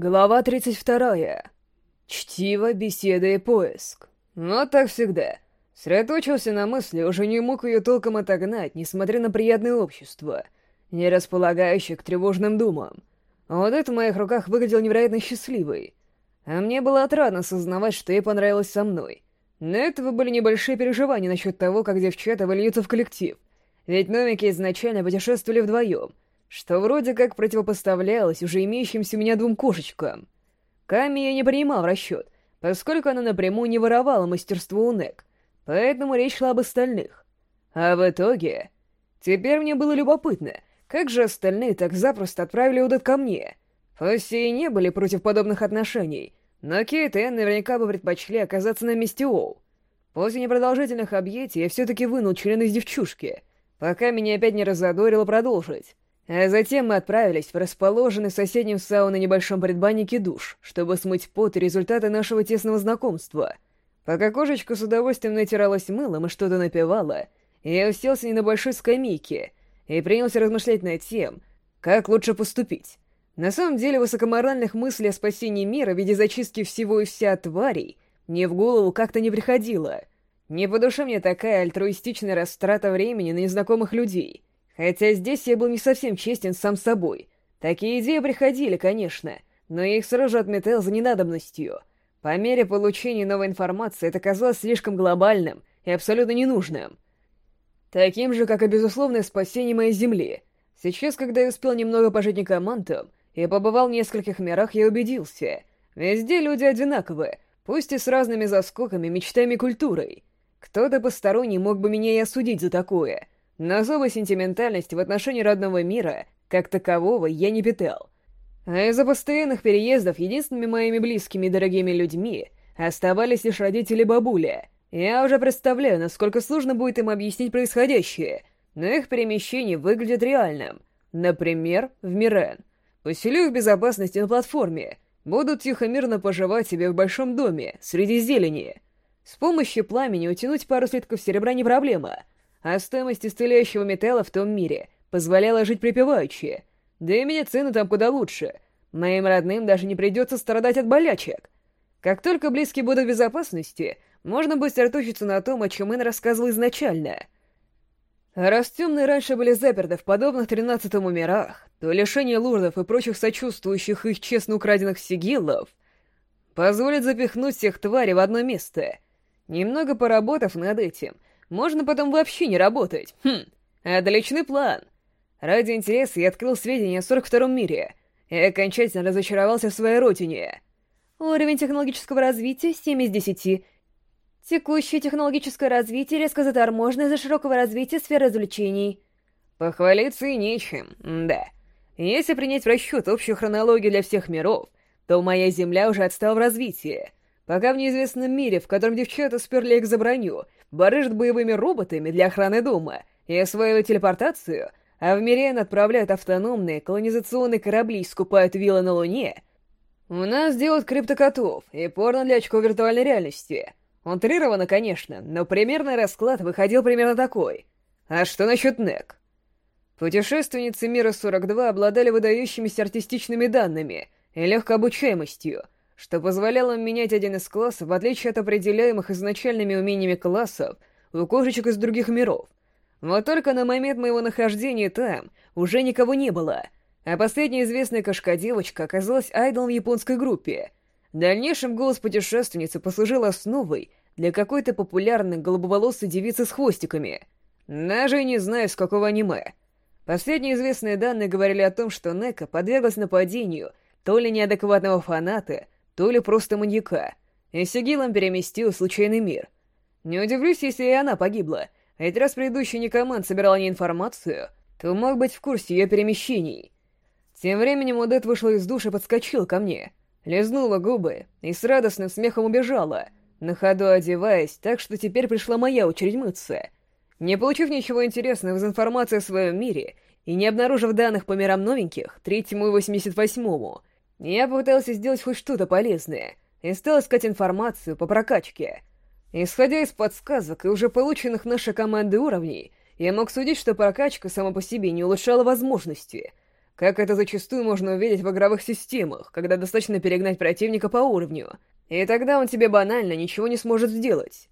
Глава 32. Чтиво, беседа и поиск. Вот так всегда. Сосредоточился на мысли, уже не мог ее толком отогнать, несмотря на приятное общество, не располагающее к тревожным думам. Вот это в моих руках выглядел невероятно счастливый. А мне было отрадно осознавать, что ей понравилось со мной. Но этого были небольшие переживания насчет того, как девчата вольются в коллектив. Ведь новики изначально путешествовали вдвоем — что вроде как противопоставлялось уже имеющимся у меня двум кошечкам. Ками я не принимал в расчет, поскольку она напрямую не воровала мастерство у Нек, поэтому речь шла об остальных. А в итоге... Теперь мне было любопытно, как же остальные так запросто отправили удат ко мне. Пусть и не были против подобных отношений, но Кейт и Энн наверняка бы предпочли оказаться на месте Оу. После непродолжительных объятий я все-таки вынул член из девчушки, пока меня опять не разодорило продолжить. А затем мы отправились в расположенный в соседнем сауне небольшом предбаннике душ, чтобы смыть пот и результаты нашего тесного знакомства. Пока кошечка с удовольствием натиралась мылом и что-то напевала, я уселся не на большой скамейке и принялся размышлять над тем, как лучше поступить. На самом деле высокоморальных мыслей о спасении мира в виде зачистки всего и вся тварей мне в голову как-то не приходило. Не по душе мне такая альтруистичная растрата времени на незнакомых людей — Хотя здесь я был не совсем честен сам собой. Такие идеи приходили, конечно, но я их сразу же отметал за ненадобностью. По мере получения новой информации это казалось слишком глобальным и абсолютно ненужным. Таким же, как и безусловное спасение моей Земли. Сейчас, когда я успел немного пожить некомантом и побывал в нескольких мирах, я убедился. Везде люди одинаковые, пусть и с разными заскоками, мечтами культурой. Кто-то посторонний мог бы меня и осудить за такое — но особой сентиментальности в отношении родного мира, как такового, я не питал. А из-за постоянных переездов единственными моими близкими и дорогими людьми оставались лишь родители бабуля. Я уже представляю, насколько сложно будет им объяснить происходящее, но их перемещение выглядит реальным. Например, в Мирен. Поселю их в безопасности на платформе. Будут тихо-мирно поживать себе в большом доме, среди зелени. С помощью пламени утянуть пару слитков серебра не проблема — а стоимость исцеляющего металла в том мире позволяла жить припеваючи. Да и медицина там куда лучше. Моим родным даже не придется страдать от болячек. Как только близкие будут в безопасности, можно будет сосредоточиться на том, о чем Эн рассказывал изначально. раз темные раньше были заперты в подобных тринадцатому мирах, то лишение лурдов и прочих сочувствующих их честно украденных сигиллов позволит запихнуть всех тварей в одно место. Немного поработав над этим — можно потом вообще не работать. Хм, отличный план. Ради интереса я открыл сведения о 42-м мире и окончательно разочаровался в своей родине. Уровень технологического развития 7 из 10. Текущее технологическое развитие резко заторможено из-за широкого развития сфер развлечений. Похвалиться и нечем, да. Если принять в расчет общую хронологию для всех миров, то моя Земля уже отстала в развитии. Пока в неизвестном мире, в котором девчата сперли их за броню барыжат боевыми роботами для охраны дома и осваивают телепортацию, а в Мириан отправляют автономные колонизационные корабли и скупают виллы на Луне, у нас делают криптокотов и порно для очков виртуальной реальности. Утрированно, конечно, но примерный расклад выходил примерно такой. А что насчет НЕК? Путешественницы Мира 42 обладали выдающимися артистичными данными и легкой обучаемостью — что позволяло менять один из классов, в отличие от определяемых изначальными умениями классов у кошечек из других миров. Вот только на момент моего нахождения там уже никого не было, а последняя известная кошка-девочка оказалась айдолом в японской группе. В дальнейшем голос путешественницы послужил основой для какой-то популярной голубоволосой девицы с хвостиками. Даже не знаю, с какого аниме. Последние известные данные говорили о том, что Нека подверглась нападению то ли неадекватного фаната, то ли просто маньяка, и сигилом переместил случайный мир. Не удивлюсь, если и она погибла, ведь раз предыдущий некоманд собирал не информацию, то мог быть в курсе ее перемещений. Тем временем Удет вышла из души и подскочила ко мне, лизнула губы и с радостным смехом убежала, на ходу одеваясь, так что теперь пришла моя очередь мыться. Не получив ничего интересного из информации о своем мире и не обнаружив данных по мирам новеньких, третьему и восемьдесят восьмому, я попытался сделать хоть что-то полезное и стал искать информацию по прокачке. Исходя из подсказок и уже полученных нашей командой уровней, я мог судить, что прокачка сама по себе не улучшала возможности. как это зачастую можно увидеть в игровых системах, когда достаточно перегнать противника по уровню, и тогда он тебе банально ничего не сможет сделать.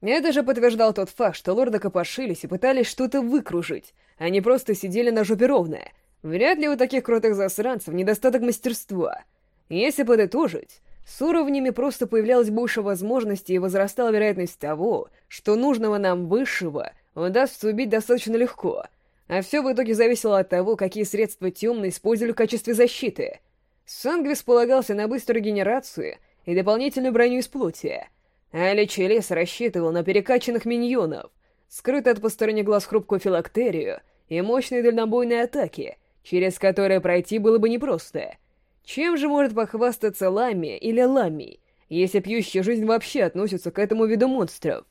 Это же подтверждал тот факт, что лорды копошились и пытались что-то выкружить, а не просто сидели на жопе ровно. Вряд ли у таких крутых засранцев недостаток мастерства. Если подытожить, с уровнями просто появлялось больше возможностей и возрастала вероятность того, что нужного нам высшего удастся убить достаточно легко — а все в итоге зависело от того, какие средства темные использовали в качестве защиты. Сангвис полагался на быструю генерацию и дополнительную броню из плоти, а Личелес рассчитывал на перекачанных миньонов, скрытый от посторонних глаз хрупкую филактерию и мощные дальнобойные атаки, через которые пройти было бы непросто. Чем же может похвастаться Лами или Лами, если пьющая жизнь вообще относится к этому виду монстров?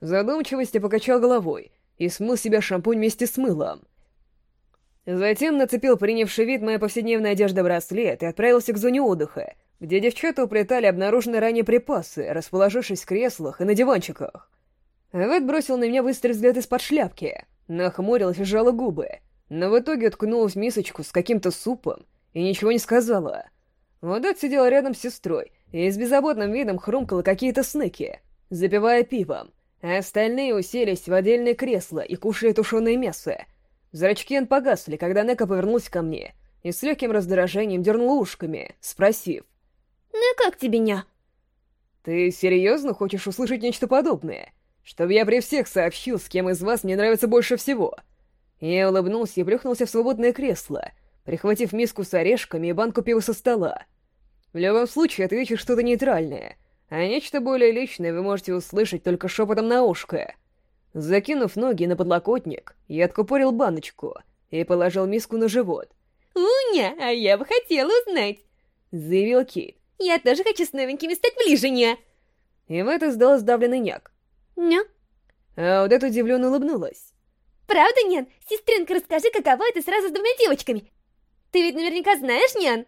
В задумчивости покачал головой — и смыл себя шампунь вместе с мылом. Затем нацепил принявший вид моя повседневная одежда браслет и отправился к зоне отдыха, где девчата уплетали обнаруженные ранее припасы, расположившись в креслах и на диванчиках. Эвет бросил на меня быстрый взгляд из-под шляпки, нахмурилась и сжала губы, но в итоге уткнулась в мисочку с каким-то супом и ничего не сказала. Водот сидела рядом с сестрой и с беззаботным видом хрумкала какие-то снеки, запивая пивом, а остальные уселись в отдельное кресло и кушали тушеное мясо. Зрачки Эн погасли, когда Нека повернулась ко мне и с легким раздражением дернула ушками, спросив. «Ну и как тебе, ня?» «Ты серьезно хочешь услышать нечто подобное? Чтобы я при всех сообщил, с кем из вас мне нравится больше всего?» Я улыбнулся и плюхнулся в свободное кресло, прихватив миску с орешками и банку пива со стола. В любом случае, отвечу что-то нейтральное — а нечто более личное вы можете услышать только шепотом на ушко. Закинув ноги на подлокотник, я откупорил баночку и положил миску на живот. «Уня, а я бы хотела узнать!» — заявил Кейт. «Я тоже хочу с новенькими стать ближе, ня!» И в это сдал сдавленный няк. «Ня?» А вот это удивленно улыбнулась. «Правда, нян? Сестренка, расскажи, каково это сразу с двумя девочками? Ты ведь наверняка знаешь, нян?»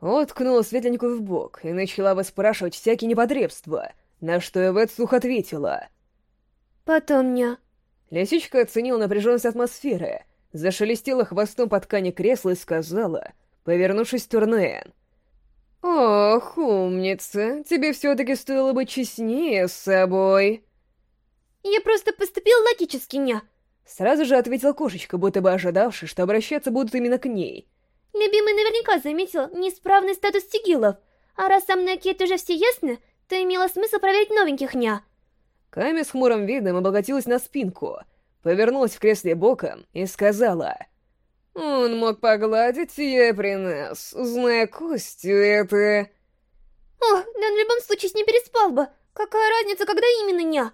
Уткнула светленькую в бок и начала выспрашивать всякие непотребства, на что Эвет слух ответила. «Потом ня». Лисичка оценила напряженность атмосферы, зашелестела хвостом по ткани кресла и сказала, повернувшись в Турнеен. «Ох, умница, тебе все-таки стоило быть честнее с собой». «Я просто поступил логически, ня». Сразу же ответила кошечка, будто бы ожидавшая, что обращаться будут именно к ней — Любимый наверняка заметил неисправный статус тигилов, а раз со мной Кейт уже все ясно, то имело смысл проверить новеньких ня. Ками с хмурым видом обогатилась на спинку, повернулась в кресле боком и сказала... «Он мог погладить ее при нас, зная Костю, это...» «Ох, да он в любом случае с ней переспал бы. Какая разница, когда именно ня?»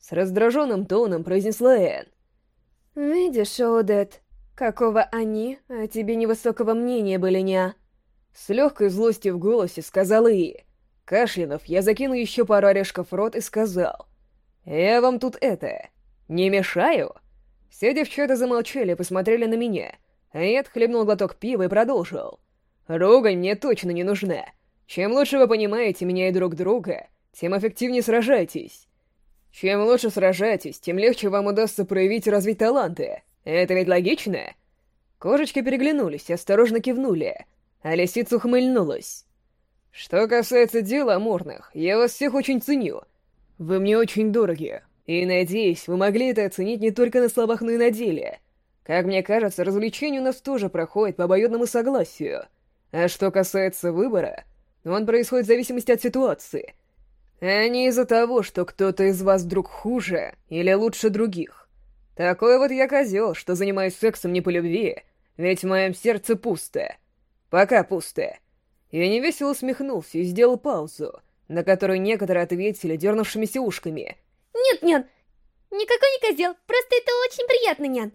С раздраженным тоном произнесла Энн. «Видишь, Одет, Какого они о тебе невысокого мнения были, не? С легкой злостью в голосе сказала И. Кашлянув, я закинул еще пару орешков в рот и сказал. «Я вам тут это... не мешаю?» Все девчата замолчали и посмотрели на меня, а я отхлебнул глоток пива и продолжил. «Ругань мне точно не нужна. Чем лучше вы понимаете меня и друг друга, тем эффективнее сражайтесь. Чем лучше сражаетесь, тем легче вам удастся проявить и развить таланты. Это ведь логично? Кошечки переглянулись и осторожно кивнули, а лисица ухмыльнулась. Что касается дел амурных, я вас всех очень ценю. Вы мне очень дороги. И, надеюсь, вы могли это оценить не только на словах, но и на деле. Как мне кажется, развлечение у нас тоже проходит по обоюдному согласию. А что касается выбора, он происходит в зависимости от ситуации. А не из-за того, что кто-то из вас вдруг хуже или лучше других. Такой вот я козел, что занимаюсь сексом не по любви, ведь в моем сердце пусто. Пока пусто. Я невесело усмехнулся и сделал паузу, на которую некоторые ответили дернувшимися ушками. «Нет, нян, никакой не козел, просто это очень приятно, нян».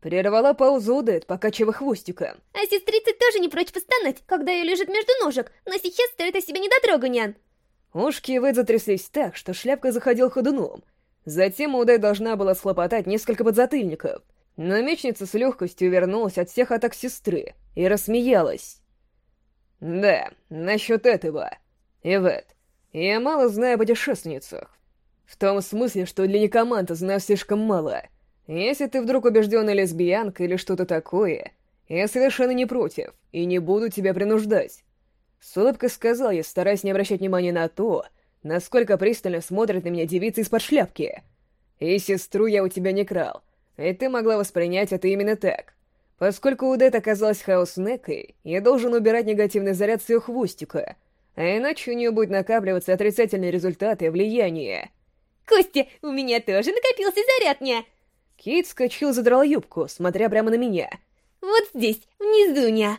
Прервала паузу Удет, покачивая хвостиком. «А сестрица тоже не прочь постонать, когда ее лежит между ножек, но сейчас стоит о себе недотрога, нян». Ушки Вэд затряслись так, что шляпка заходил ходуном, Затем Удай должна была схлопотать несколько подзатыльников, но мечница с легкостью вернулась от всех атак сестры и рассмеялась. «Да, насчет этого. Ивет, я мало знаю о путешественницах. В том смысле, что для некоманта знаю слишком мало. Если ты вдруг убежденная лесбиянка или что-то такое, Я совершенно не против и не буду тебя принуждать. С улыбкой сказал я, стараясь не обращать внимания на то, насколько пристально смотрит на меня девица из-под шляпки. И сестру я у тебя не крал, и ты могла воспринять это именно так. Поскольку у Дэд оказалась хаос-некой, я должен убирать негативный заряд с ее хвостика, а иначе у нее будет накапливаться отрицательные результаты и влияние. Костя, у меня тоже накопился заряд, ня! Кейт скачил и задрал юбку, смотря прямо на меня. Вот здесь, внизу, ня!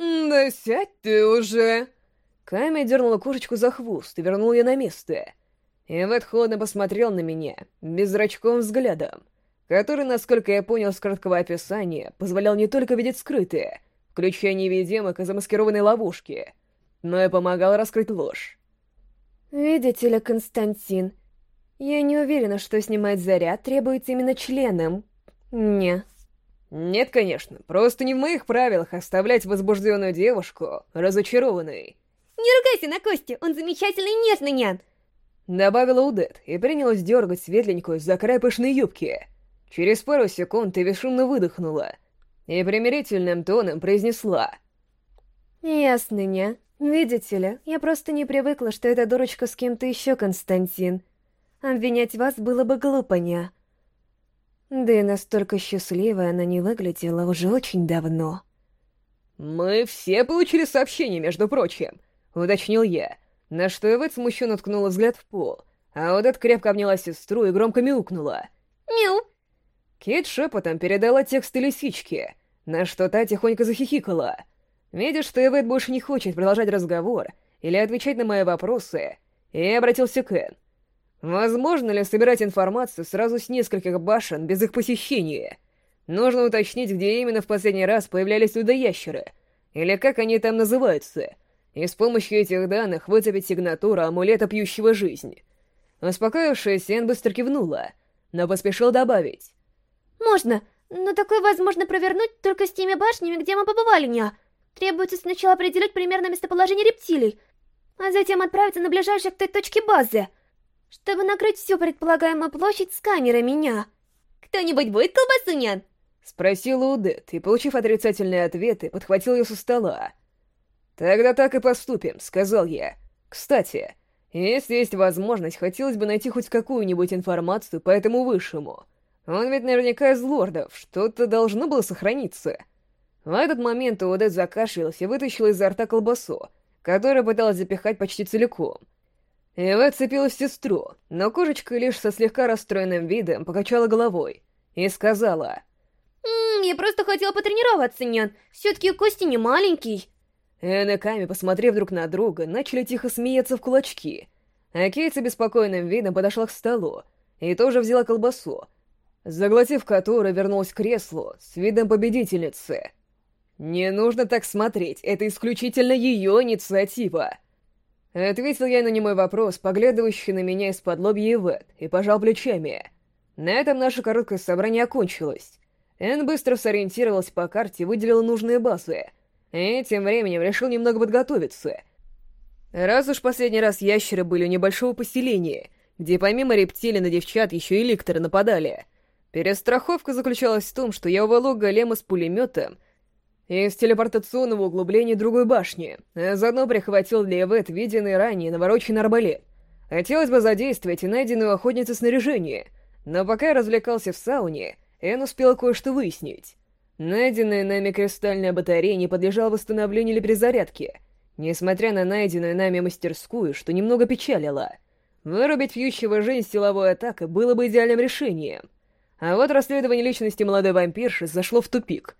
«Да сядь ты уже!» Ками дернула кошечку за хвост и вернул ее на место. Ивет холодно посмотрел на меня, беззрачковым взглядом, который, насколько я понял с краткого описания, позволял не только видеть скрытые, включая невидимок и замаскированные ловушки, но и помогал раскрыть ложь. «Видите ли, Константин, я не уверена, что снимать заряд требуется именно членам. Не». Нет, конечно, просто не в моих правилах оставлять возбужденную девушку разочарованной. Не ругайся на Кости, он замечательный и нежный нян. Добавила Удет и принялась дергать светленькую за край пышной юбки. Через пару секунд ты бесшумно выдохнула и примирительным тоном произнесла. «Ясно, не. Видите ли, я просто не привыкла, что эта дурочка с кем-то еще, Константин. Обвинять вас было бы глупо, не?» Да и настолько счастливой она не выглядела уже очень давно. «Мы все получили сообщение, между прочим», — уточнил я, на что Эвет смущенно ткнула взгляд в пол, а Одет крепко обняла сестру и громко мяукнула. «Мяу!» Кит шепотом передала текст лисичке, на что та тихонько захихикала. Видя, что Эвет больше не хочет продолжать разговор или отвечать на мои вопросы, я обратился к Энн. Возможно ли собирать информацию сразу с нескольких башен без их посещения? Нужно уточнить, где именно в последний раз появлялись людоящеры, или как они там называются, и с помощью этих данных выцепить сигнатуру амулета пьющего жизнь. Успокоившаяся Энн быстро кивнула, но поспешил добавить. «Можно, но такое возможно провернуть только с теми башнями, где мы побывали, ня. Требуется сначала определить примерное местоположение рептилий, а затем отправиться на ближайшие к той точке базы» чтобы накрыть всю предполагаемую площадь с камерой меня. Кто-нибудь будет колбасу, нян? Спросила Удет, и, получив отрицательные ответы, подхватил ее со стола. «Тогда так и поступим», — сказал я. «Кстати, если есть возможность, хотелось бы найти хоть какую-нибудь информацию по этому высшему. Он ведь наверняка из лордов, что-то должно было сохраниться». В этот момент Удет закашлялась и вытащила изо рта колбасу, которую пыталась запихать почти целиком — Эва цепилась в сестру, но кошечка лишь со слегка расстроенным видом покачала головой и сказала... «Ммм, я просто хотела потренироваться, нян. Все-таки Кости не маленький». Энн и Ками, посмотрев друг на друга, начали тихо смеяться в кулачки. А Кейт с беспокойным видом подошла к столу и тоже взяла колбасу, заглотив которую вернулась к креслу с видом победительницы. «Не нужно так смотреть, это исключительно ее инициатива!» Ответил я на немой вопрос, поглядывающий на меня из-под лобья Ивет, и пожал плечами. На этом наше короткое собрание окончилось. Энн быстро сориентировалась по карте и выделила нужные базы. И тем временем решил немного подготовиться. Раз уж последний раз ящеры были у небольшого поселения, где помимо рептилий на девчат еще и ликторы нападали. Перестраховка заключалась в том, что я уволок голема с пулеметом — из телепортационного углубления другой башни, а заодно прихватил для Эвет виденный ранее навороченный арбалет. Хотелось бы задействовать и найденную охотницу снаряжение, но пока я развлекался в сауне, Эн успел кое-что выяснить. Найденная нами кристальная батарея не подлежала восстановлению или перезарядке, несмотря на найденную нами мастерскую, что немного печалило. Вырубить фьющего жизнь силовой атакой было бы идеальным решением. А вот расследование личности молодой вампирши зашло в тупик —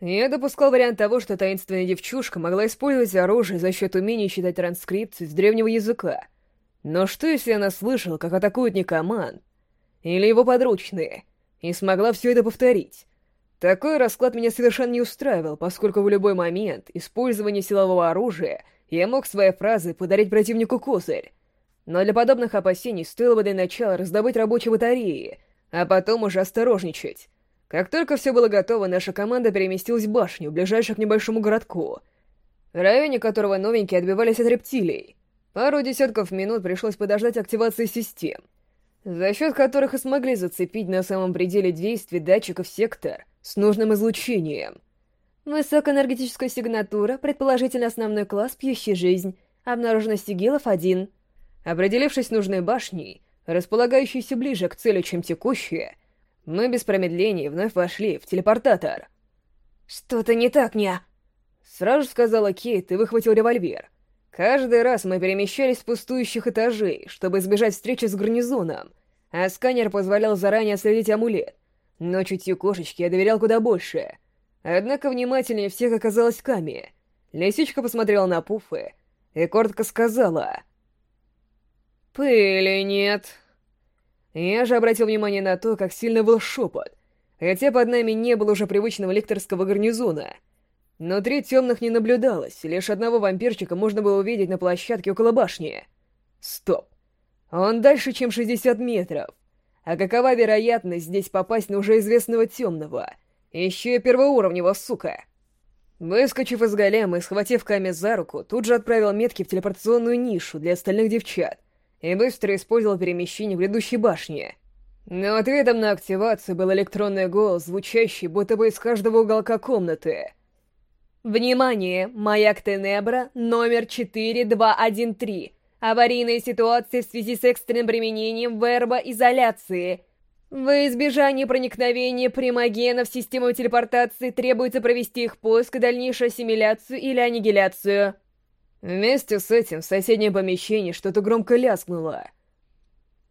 я допускал вариант того, что таинственная девчушка могла использовать оружие за счет умения читать транскрипции с древнего языка. Но что, если она слышала, как атакуют Никоман? Или его подручные? И смогла все это повторить? Такой расклад меня совершенно не устраивал, поскольку в любой момент использования силового оружия я мог своей фразой подарить противнику козырь. Но для подобных опасений стоило бы для начала раздобыть рабочие батареи, а потом уже осторожничать. Как только все было готово, наша команда переместилась в башню, ближайшую к небольшому городку, в районе которого новенькие отбивались от рептилий. Пару десятков минут пришлось подождать активации систем, за счет которых и смогли зацепить на самом пределе действий датчиков сектор с нужным излучением. Высокоэнергетическая сигнатура, предположительно основной класс «Пьющий жизнь». Обнаружено сигилов один. Определившись с нужной башней, располагающейся ближе к цели, чем текущая, мы без промедления вновь вошли в телепортатор. «Что-то не так, ня!» Сразу же сказала Кейт и выхватил револьвер. Каждый раз мы перемещались с пустующих этажей, чтобы избежать встречи с гарнизоном, а сканер позволял заранее отследить амулет. Но чутью кошечки я доверял куда больше. Однако внимательнее всех оказалась Ками. Лисичка посмотрела на Пуфы и коротко сказала... «Пыли нет». Я же обратил внимание на то, как сильно был шепот, хотя под нами не было уже привычного лекторского гарнизона. Внутри темных не наблюдалось, лишь одного вампирчика можно было увидеть на площадке около башни. Стоп. Он дальше, чем 60 метров. А какова вероятность здесь попасть на уже известного темного? Еще и первоуровневого, сука. Выскочив из голема и схватив Ками за руку, тут же отправил метки в телепортационную нишу для остальных девчат и быстро использовал перемещение в грядущей башне. Но ответом на активацию был электронный голос, звучащий будто бы из каждого уголка комнаты. «Внимание! Маяк Тенебра, номер 4213. Аварийная ситуация в связи с экстренным применением верба изоляции. Во избежание проникновения примагена в систему телепортации требуется провести их поиск дальнейшую ассимиляцию или аннигиляцию». Вместе с этим в соседнем помещении что-то громко лязгнуло.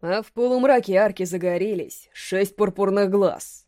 А в полумраке арки загорелись шесть пурпурных глаз.